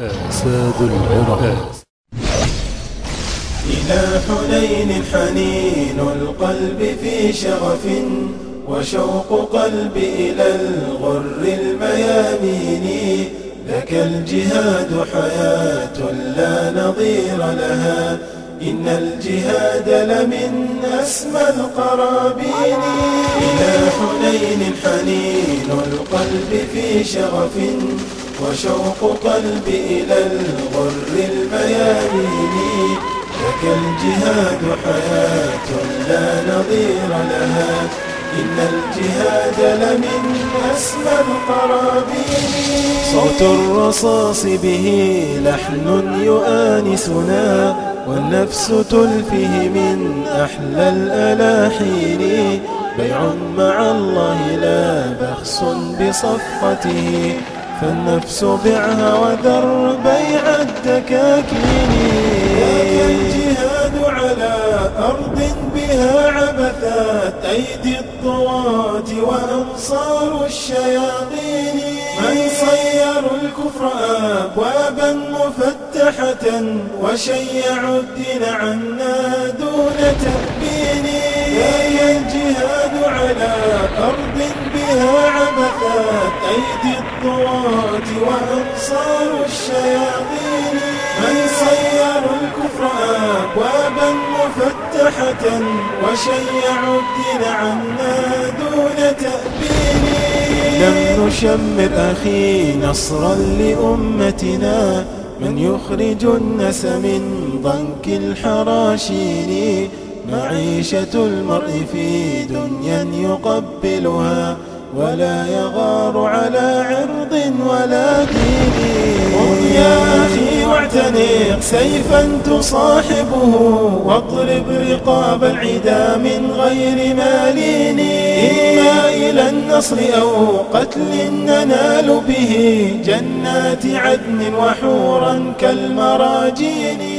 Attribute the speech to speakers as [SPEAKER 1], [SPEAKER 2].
[SPEAKER 1] آساد العراق.
[SPEAKER 2] إلى حنين حنين القلب في شغف وشوق قلب إلى الغر الميامين. لك الجهاد حياة لا نظير لها. إن الجهاد لمن أسمى القرابين. إلى حنين حنين القلب في شغف وشوق قلب إلى الغر الميامين لك الجهاد حياة لا نظير لها. إن الجهاد لمن أسمى القرابين. صوت الرصاص به لحن يؤانسنا. والنفس تلفه من أحلى الألاحين. بيع مع الله لا بخس بصفقته فالنفس بعها وذر بيع الدكاكين. الجهاد على أرض بها عبثات أيدي الطغاة وأنصار الشياطين. من صيروا الكفر أبوابا مفتحة وشيعوا الدين عنا دون تأبين يا الجهاد على أرض أيدي الطغاة وأنصار الشياطين. من صيروا الكفر أبوابا مفتحة وشيعوا الدين عنا دون تأبين. لم نشمر أخي نصرا لأمتنا من يخرج الناس من ضنك الحراشين. معيشة المرء في دنيا يقبلها. ولا يغار على عرض ولا دين. قم يا أخي واعتنق سيفا تصاحبه. واضرب رقاب العدا من غير مالين إما إلى النصر أو قتل ننال به جنات عدن وحورا كالمراجين.